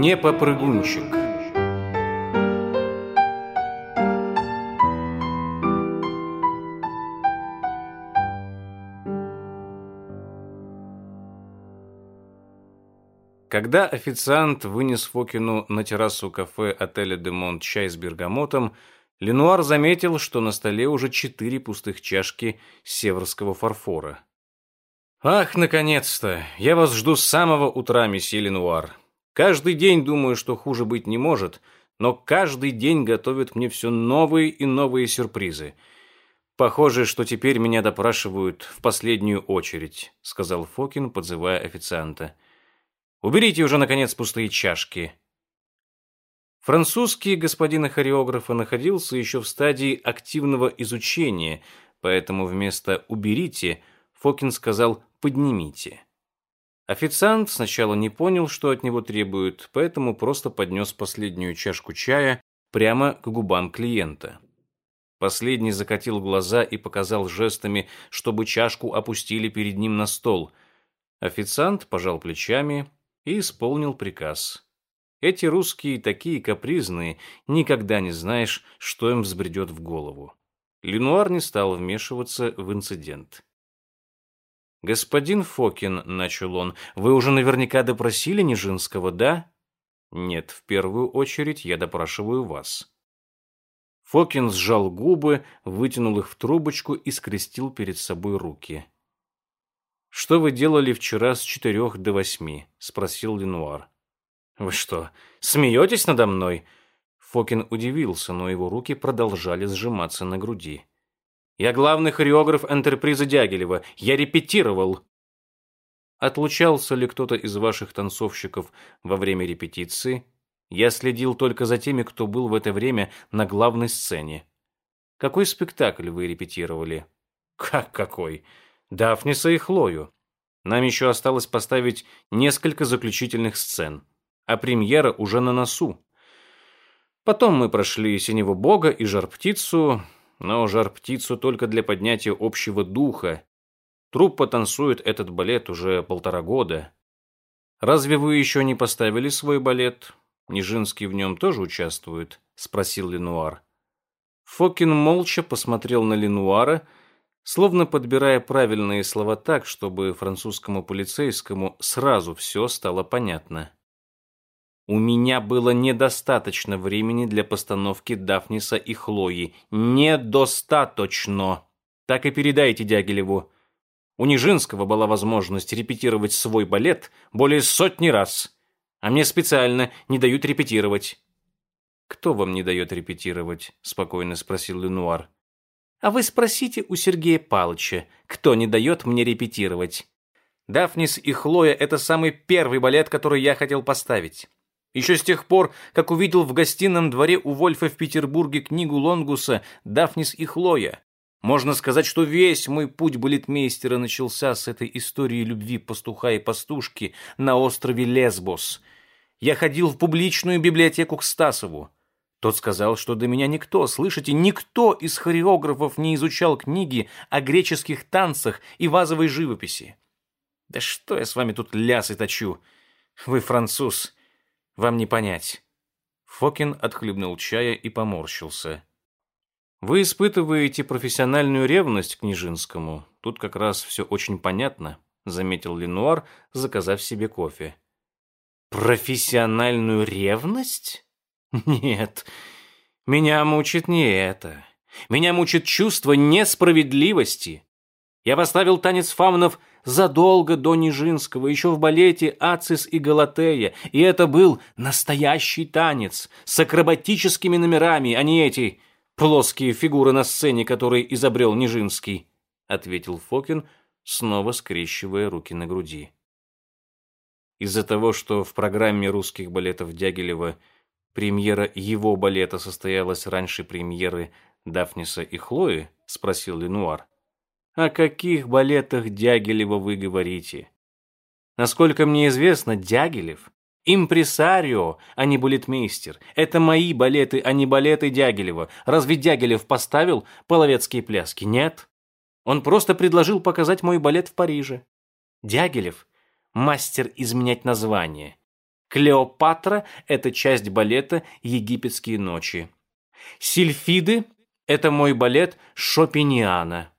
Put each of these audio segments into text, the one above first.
Не попрыгунчик. Когда официант вынес Фокину на террасу кафе отеля «Демонт» чай с бергамотом, Ленуар заметил, что на столе уже четыре пустых чашки северского фарфора. «Ах, наконец-то! Я вас жду с самого утра, месье Ленуар. Каждый день думаю, что хуже быть не может, но каждый день готовят мне все новые и новые сюрпризы. Похоже, что теперь меня допрашивают в последнюю очередь», — сказал Фокин, подзывая официанта. Уберите уже, наконец, пустые чашки. Французский господина хореографа находился еще в стадии активного изучения, поэтому вместо «уберите» Фокин сказал «поднимите». Официант сначала не понял, что от него требуют, поэтому просто поднес последнюю чашку чая прямо к губам клиента. Последний закатил глаза и показал жестами, чтобы чашку опустили перед ним на стол. Официант пожал плечами, и исполнил приказ. Эти русские такие капризные, никогда не знаешь, что им взбредет в голову. Ленуар не стал вмешиваться в инцидент. «Господин Фокин», — начал он, — «вы уже наверняка допросили Нижинского, да?» «Нет, в первую очередь я допрашиваю вас». Фокин сжал губы, вытянул их в трубочку и скрестил перед собой руки. «Что вы делали вчера с четырех до восьми?» — спросил Ленуар. «Вы что, смеетесь надо мной?» Фокин удивился, но его руки продолжали сжиматься на груди. «Я главный хореограф энтерпризы Дягилева. Я репетировал». Отлучался ли кто-то из ваших танцовщиков во время репетиции? Я следил только за теми, кто был в это время на главной сцене. Какой спектакль вы репетировали? Как какой? Дафниса и Хлою. Нам еще осталось поставить несколько заключительных сцен, а премьера уже на носу. Потом мы прошли «Синего бога» и «Жар-птицу», но «Жар-птицу» только для поднятия общего духа. Труппа танцует этот балет уже полтора года. Разве вы еще не поставили свой балет? Нижинский в нем тоже участвует? Спросил Ленуар. Фокин молча посмотрел на Ленуара, словно подбирая правильные слова так, чтобы французскому полицейскому сразу все стало понятно. У меня было недостаточно времени для постановки Дафниса и Хлои. Недостаточно. Так и передайте Дягилеву. У Нижинского была возможность репетировать свой балет более сотни раз, а мне специально не дают репетировать. «Кто вам не дает репетировать?» — спокойно спросил Ленуар. А вы спросите у Сергея Палыча, кто не дает мне репетировать. Дафнис и Хлоя — это самый первый балет, который я хотел поставить. Еще с тех пор, как увидел в гостином дворе у Вольфа в Петербурге книгу Лонгуса «Дафнис и Хлоя». Можно сказать, что весь мой путь балетмейстера начался с этой истории любви пастуха и пастушки на острове Лесбос. Я ходил в публичную библиотеку к Стасову. Тот сказал, что до меня никто, слышите, никто из хореографов не изучал книги о греческих танцах и вазовой живописи. Да что я с вами тут лясы точу? Вы француз, вам не понять. Фокин отхлебнул чая и поморщился. Вы испытываете профессиональную ревность к Нижинскому. Тут как раз все очень понятно, заметил Ленуар, заказав себе кофе. Профессиональную ревность? Нет, меня мучит не это. Меня мучит чувство несправедливости. Я поставил танец фавнов задолго до Нижинского, еще в балете «Ацис и Галатея», и это был настоящий танец с акробатическими номерами, а не эти плоские фигуры на сцене, которые изобрел Нижинский, ответил Фокин, снова скрещивая руки на груди. Из-за того, что в программе русских балетов Дягилева – Премьера его балета состоялась раньше премьеры Дафниса и Хлои? спросил Ленуар. О каких балетах Дягилева вы говорите? Насколько мне известно, Дягилев импресарио, а не балетмейстер. Это мои балеты, а не балеты Дягилева. Разве Дягилев поставил половецкие пляски? Нет. Он просто предложил показать мой балет в Париже. Дягилев мастер изменять название. Клеопатра – это часть балета «Египетские ночи». Сильфиды – это мой балет Шопениана.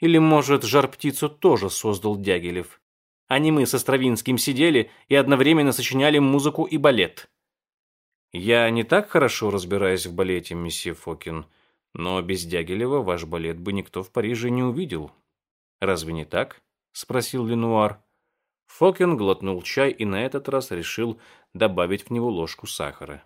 Или, может, «Жар-птицу» тоже создал Дягилев. Не мы со Стравинским сидели и одновременно сочиняли музыку и балет. Я не так хорошо разбираюсь в балете, месье Фокин, но без Дягилева ваш балет бы никто в Париже не увидел. Разве не так? Спросил Ленуар. Фокин глотнул чай и на этот раз решил добавить в него ложку сахара.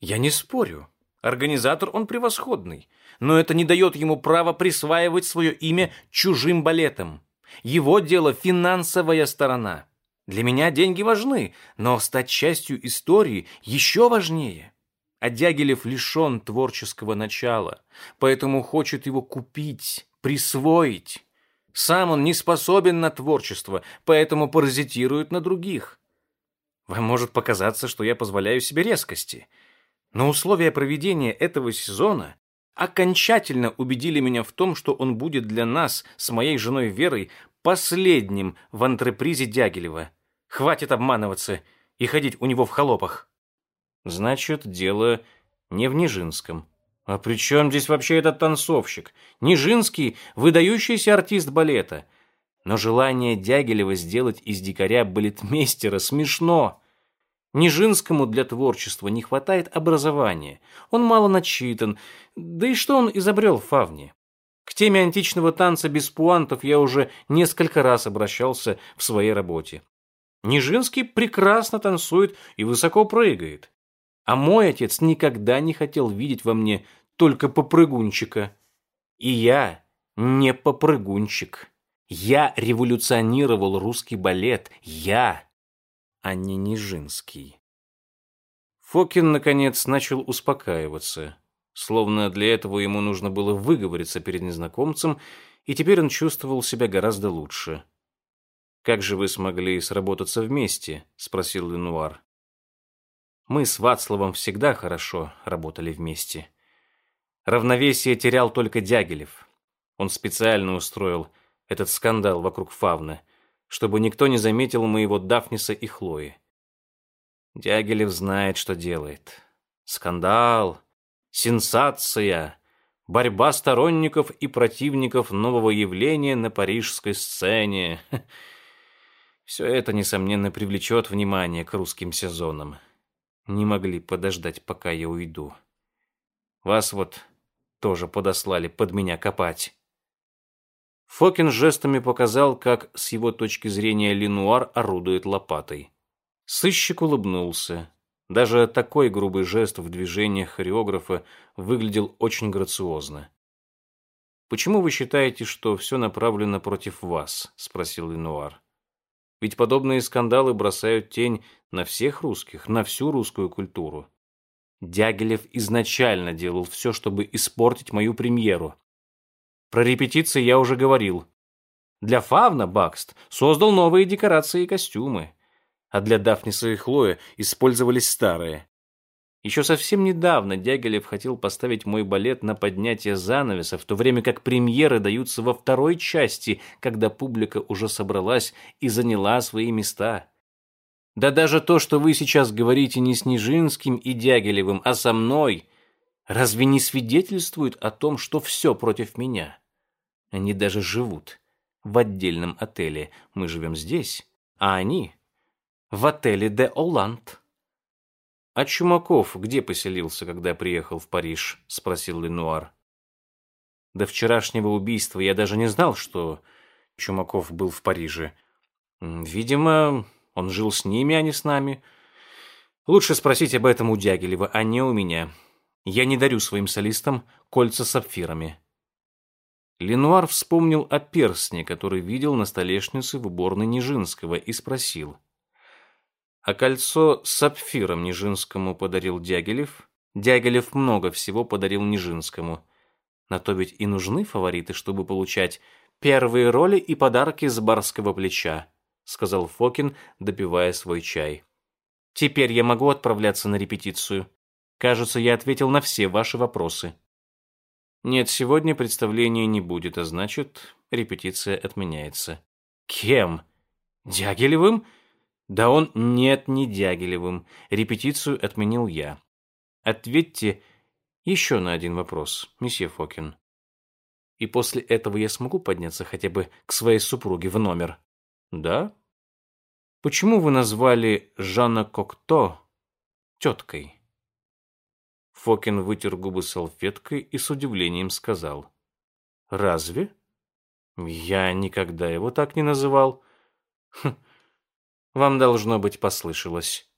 Я не спорю. Организатор он превосходный, но это не дает ему права присваивать свое имя чужим балетам. Его дело финансовая сторона. Для меня деньги важны, но стать частью истории еще важнее. А Дягилев лишен творческого начала, поэтому хочет его купить, присвоить. Сам он не способен на творчество, поэтому паразитирует на других. Вам может показаться, что я позволяю себе резкости, но условия проведения этого сезона окончательно убедили меня в том, что он будет для нас с моей женой Верой последним в антрепризе Дягилева. Хватит обманываться и ходить у него в холопах. Значит, дело не в Нижинском. А при чем здесь вообще этот танцовщик? Нижинский – выдающийся артист балета. Но желание Дягилева сделать из дикаря балетмейстера смешно. Нижинскому для творчества не хватает образования. Он мало начитан. Да и что он изобрел в фавне? К теме античного танца без пуантов я уже несколько раз обращался в своей работе. Нижинский прекрасно танцует и высоко прыгает. А мой отец никогда не хотел видеть во мне только попрыгунчика. И я не попрыгунчик. Я революционировал русский балет. Я, а не Нижинский. Фокин, наконец, начал успокаиваться. Словно для этого ему нужно было выговориться перед незнакомцем, и теперь он чувствовал себя гораздо лучше. «Как же вы смогли сработаться вместе?» — спросил Ленуар. «Мы с Вацлавом всегда хорошо работали вместе. Равновесие терял только Дягилев. Он специально устроил этот скандал вокруг Фавны, чтобы никто не заметил моего Дафниса и Хлои. Дягилев знает, что делает. Скандал, сенсация, борьба сторонников и противников нового явления на парижской сцене. Все это, несомненно, привлечет внимание к русским сезонам. Не могли подождать, пока я уйду. Вас вот тоже подослали под меня копать. Фокин жестами показал, как с его точки зрения Ленуар орудует лопатой. Сыщик улыбнулся. Даже такой грубый жест в движениях хореографа выглядел очень грациозно. «Почему вы считаете, что все направлено против вас?» – спросил Ленуар. «Ведь подобные скандалы бросают тень на всех русских, на всю русскую культуру. Дягилев изначально делал все, чтобы испортить мою премьеру. Про репетиции я уже говорил. Для Фавна Бакст создал новые декорации и костюмы а для Дафниса и Хлоя использовались старые. Еще совсем недавно Дягилев хотел поставить мой балет на поднятие занавеса, в то время как премьеры даются во второй части, когда публика уже собралась и заняла свои места. Да даже то, что вы сейчас говорите не с Нижинским и Дягилевым, а со мной, разве не свидетельствует о том, что все против меня? Они даже живут в отдельном отеле. Мы живем здесь, а они в отеле «Де Оланд». «А Чумаков где поселился, когда приехал в Париж?» — спросил Ленуар. До вчерашнего убийства я даже не знал, что Чумаков был в Париже. Видимо, он жил с ними, а не с нами. Лучше спросить об этом у Дягилева, а не у меня. Я не дарю своим солистам кольца с сапфирами. Ленуар вспомнил о перстне, который видел на столешнице в уборной Нижинского, и спросил — а кольцо с сапфиром Нижинскому подарил Дягилев. Дягилев много всего подарил Нижинскому. На то ведь и нужны фавориты, чтобы получать первые роли и подарки с барского плеча, сказал Фокин, допивая свой чай. Теперь я могу отправляться на репетицию. Кажется, я ответил на все ваши вопросы. Нет, сегодня представления не будет, а значит, репетиция отменяется. Кем? Дягилевым? Да он нет не Дягилевым. Репетицию отменил я. Ответьте еще на один вопрос, месье Фокин. И после этого я смогу подняться хотя бы к своей супруге в номер. Да? Почему вы назвали Жанна Кокто теткой? Фокин вытер губы салфеткой и с удивлением сказал. Разве? Я никогда его так не называл. Хм, вам должно быть послышалось.